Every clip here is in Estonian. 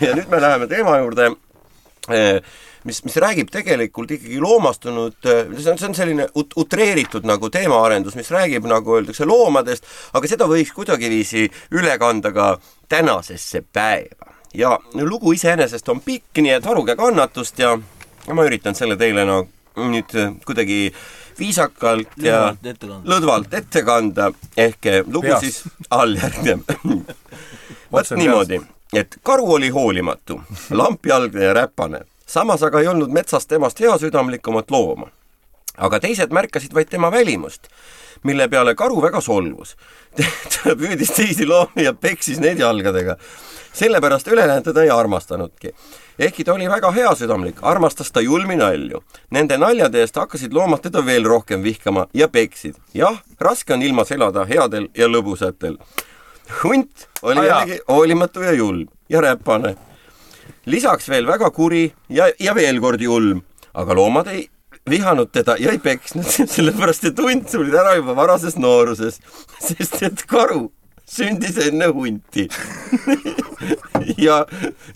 ja nüüd me läheme teema juurde, eh, mis, mis räägib tegelikult ikkagi loomastunud, eh, see on, see on selline ut-, utreeritud nagu teemaarendus, mis räägib, nagu öeldakse, loomadest, aga seda võiks kuidagiviisi üle kanda ka tänasesse päeva. ja lugu iseenesest on pikk, nii et varuge kannatust ja ma üritan selle teile no nüüd kuidagi viisakalt ja Lõdvalt ette kanda. ehk lugu Peast. siis alljärgnev. vot niimoodi, et karu oli hoolimatu, lampjalgne ja räpane, samas aga ei olnud metsas temast heasüdamlikumat looma. aga teised märkasid vaid tema välimust, mille peale karu väga solvus. ta püüdis teisi loomi ja peksis neid jalgadega. sellepärast ülejäänud teda ei armastanudki. ehkki ta oli väga heasüdamlik, armastas ta julmi nalju. Nende naljade eest hakkasid loomad teda veel rohkem vihkama ja peksid. jah, raske on ilmas elada headel ja lõbusatel hunt oli Aa, jaa. jällegi hoolimatu ja julm ja räpane. lisaks veel väga kuri ja, ja veel kord julm, aga loomad ei vihanud teda ja ei peksnud, sellepärast et hunt suri ära juba varases nooruses, sest et karu sündis enne hunti. ja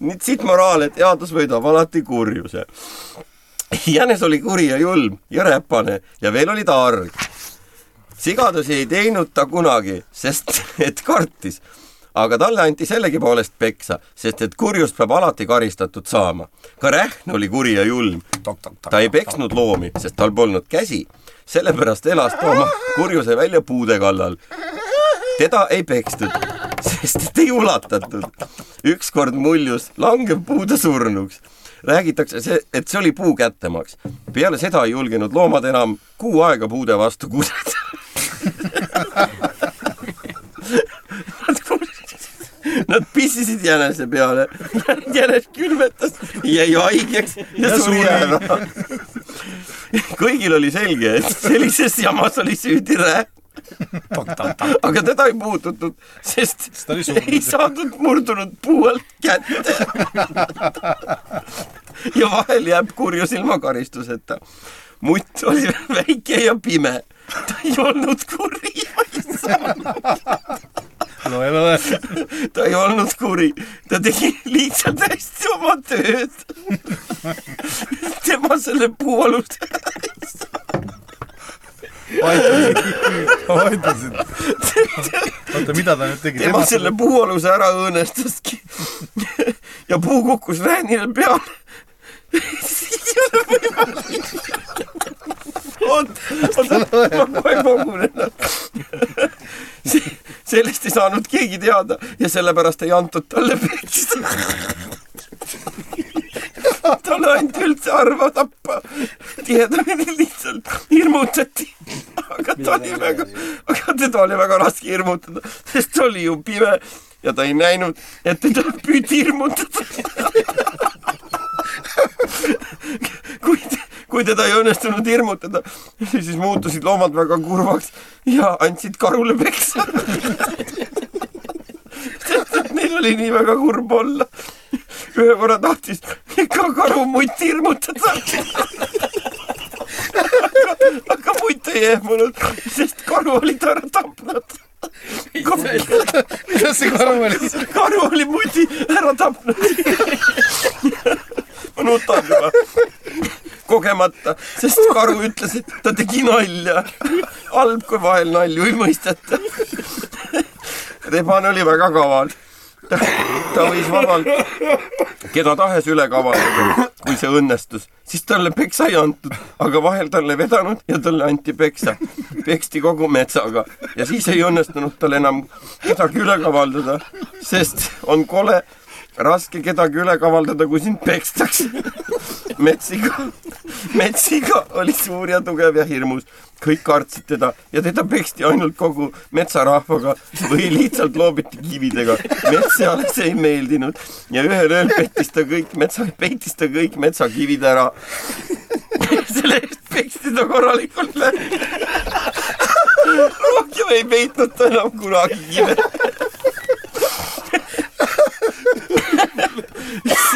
nüüd siit moraal, et headus võidab alati kurjuse. jänes oli kuri ja julm ja räpane ja veel oli ta arg sigadusi ei teinud ta kunagi, sest et kartis. aga talle anti sellegipoolest peksa, sest et kurjust peab alati karistatud saama. ka Rähn oli kuri ja julm. ta ei peksnud loomi, sest tal polnud käsi. sellepärast elas ta oma kurjuse välja puude kallal. teda ei pekstud, sest et ei ulatatud. ükskord muljus langev puude surnuks räägitakse see, et see oli puu kättemaks. peale seda ei julgenud loomad enam kuu aega puude vastu kudeda. Nad pissisid jänese peale, jänes külmetas, jäi haigeks ja, ja suri ära. kõigil oli selge, et sellises jamas oli süüdi Rähn aga teda ei puututud, sest ei saadud murdunud puu alt kätte. ja vahel jääb kurjus ilma karistuseta. Mutt oli väike ja pime. ta ei olnud kuri, loe, loe. ta ei olnud kuri, ta tegi lihtsalt hästi oma tööd. tema selle puu alust ei saanud. aitasid. oota, mida ta nüüd tegi? tema selle puualuse ära õõnestaski ja puu kukkus Väänile peale. ei ole võimalik. oot, oota, ma kohe kogun ennast. sellest ei saanud keegi teada ja sellepärast ei antud talle peksa. talle anti üldse harva tappa. tihedamini lihtsalt hirmutati. aga ta oli väga, aga teda oli väga raske hirmutada, sest ta oli ju pime ja ta ei näinud, et teda püüdi hirmutada. kui, kui teda ei õnnestunud hirmutada, siis muutusid loomad väga kurvaks ja andsid karule peksa. sest et neil oli nii väga kurb olla. ühe korra tahtis ka karu mutti hirmutada. aga mutt ei ehmunud, sest karu oli ta ära tapnud. mida see karu oli? karu oli muti ära tapnud. ma nutan juba kogemata, sest karu ütles, et ta tegi nalja. halb, kui vahel nalju ei mõisteta. rebane oli väga kaval. ta, ta võis vabalt keda tahes üle kavaldada, kui see õnnestus, siis talle peksa ei antud, aga vahel talle vedanud ja talle anti peksa. peksti kogu metsaga ja siis ei õnnestunud tal enam kedagi üle kavaldada, sest on kole raske kedagi üle kavaldada, kui sind pekstakse. Metsiga, metsiga oli suur ja tugev ja hirmus, kõik kartsid teda ja teda peksti ainult kogu metsarahvaga või lihtsalt loobiti kividega. metsaale see ei meeldinud ja ühel ööl pettis ta kõik metsa, peitis ta kõik metsakivid ära. selle eest peksti ta korralikult läbi. rohkem ei peitnud ta enam kunagi kive.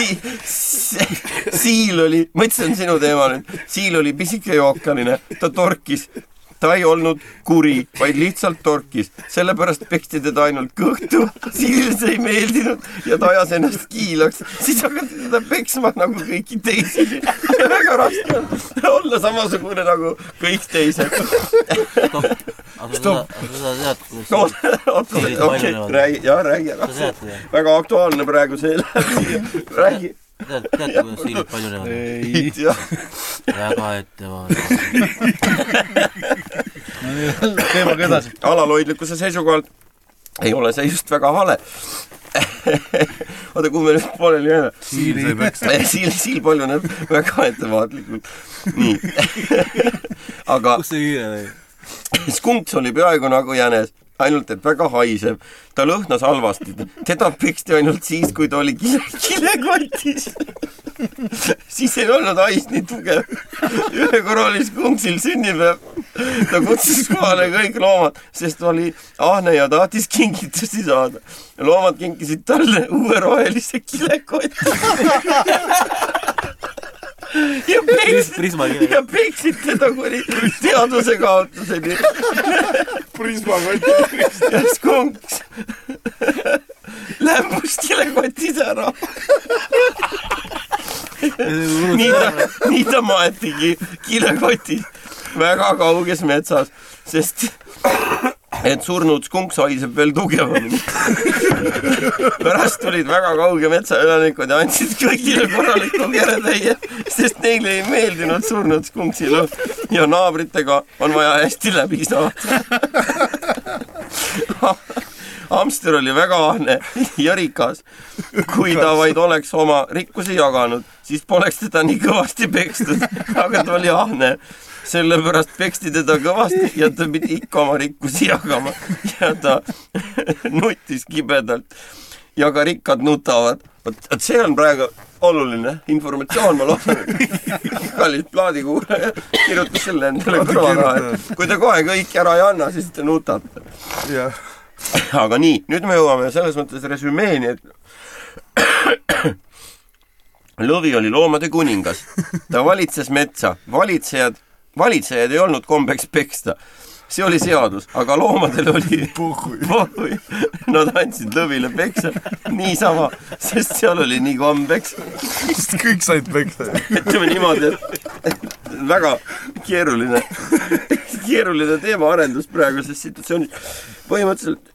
Si- si- siil oli, ma ütlesin sinu teema nüüd, siil oli pisike ja okkaline, ta torkis. Ta ei olnud kuri, vaid lihtsalt torkis, sellepärast peksti teda ainult kõhtu, Sillile see ei meeldinud. Ja ta ajas ennast kiilaks, siis hakati teda peksma nagu kõiki teisi. väga raske on olla samasugune nagu kõik teised. Stopp, tead, okei, räägi, jaa, räägi ära. väga aktuaalne praegu see räägi tead, teate, kuidas siilid paljunevad? ei väga ettevaatlik. teemaga edasi. alalhoidlikkuse seisukohalt ei ole see just väga hale oota, kuhu me nüüd pooleli jääme? siili sai peksta. siil, siil paljuneb väga ettevaatlikult. nii aga kus see kiire oli? skunks oli peaaegu nagu jänes, ainult et väga haisev. ta lõhnas halvasti. teda peksti ainult siis, kui ta oli kile, kilekotis siis ei olnud hais nii tugev. ühe korra oli skunksil sünnipäev. ta kutsus kohale kõik loomad, sest oli ahne ja tahtis kingitusi saada. loomad kinkisid talle uue rohelise kilekoti ja peksid, ja peksid teda kuni teadvuse kaotuseni. prismakott. ja skunks lämbus kilekotis ära. nii ta, nii ta maetigi kilekotis väga kauges metsas, sest et surnud skunks haiseb veel tugevamini. pärast tulid väga kauge metsaelanikud ja andsid kõigile korraliku keretäie, sest neile ei meeldinud surnud skunksi lõhn ja naabritega on vaja hästi läbi saada. hamster oli väga ahne ja rikas. kui ta vaid oleks oma rikkusi jaganud, siis poleks teda nii kõvasti pekstud, aga ta oli ahne sellepärast peksti teda kõvasti ja ta pidi ikka oma rikkusi jagama ja ta nuttis kibedalt. ja ka rikkad nutavad. vot, vot see on praegu oluline informatsioon, ma loodan, et kallis plaadikuulaja kirjutas selle endale kõrva taha, et kui te kohe kõiki ära ei anna, siis te nutate. aga nii, nüüd me jõuame selles mõttes resümeeni, et lõvi oli loomade kuningas, ta valitses metsa, valitsejad valitsejaid ei olnud kombeks peksta. see oli seadus, aga loomadel oli pohhui. Nad andsid lõvile peksa niisama, sest seal oli nii kombeks. sest kõik said peksa. ütleme niimoodi, et väga keeruline, keeruline teemaarendus praeguses situatsioonis. Põhimõtteliselt